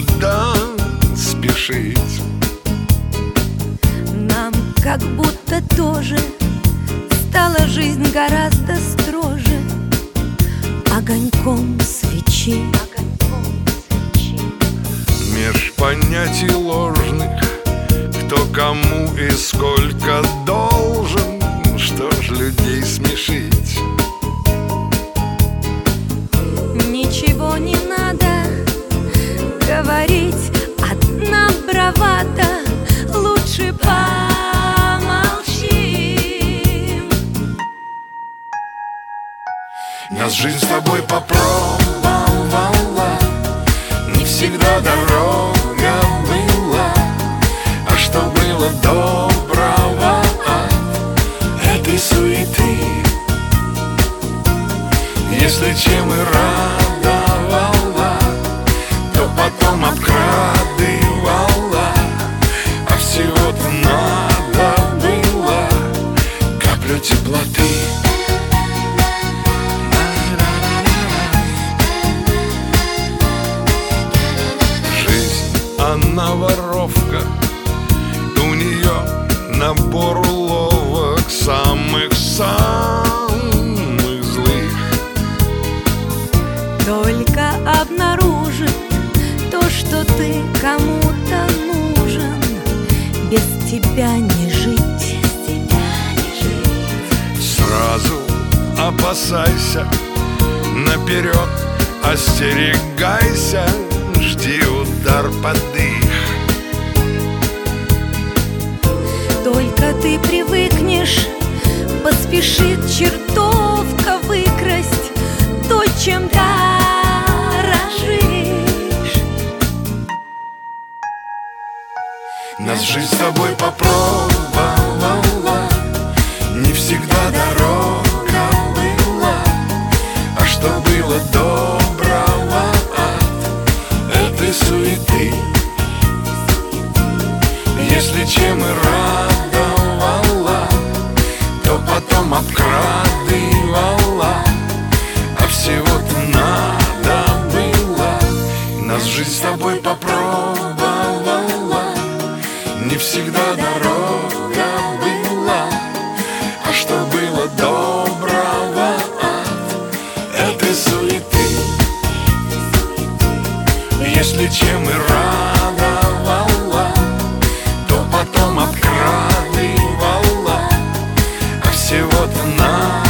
Куда спешить Нам как будто тоже Стала жизнь гораздо строже Огоньком свечи, Огоньком свечи. Меж понятий ложных Кто кому и сколько Нас жизнь с тобой попробовала. Не всегда дорога была А что было доброго от этой суеты? Если чем и радовала она воровка У нее набор уловок Самых-самых злых. Только обнаружит То, что ты кому-то нужен. Без тебя не жить. Сразу опасайся. Наперед остерегайся Жди удар под дых. Только ты привыкнешь Поспешит чертовка выкрасть То, чем дорожишь. Нас жизнь с тобой попробовала Если чем и радовала, то потом обкрадывала А всего-то надо было Нас жизнь с тобой попробовала. Не всегда Mama.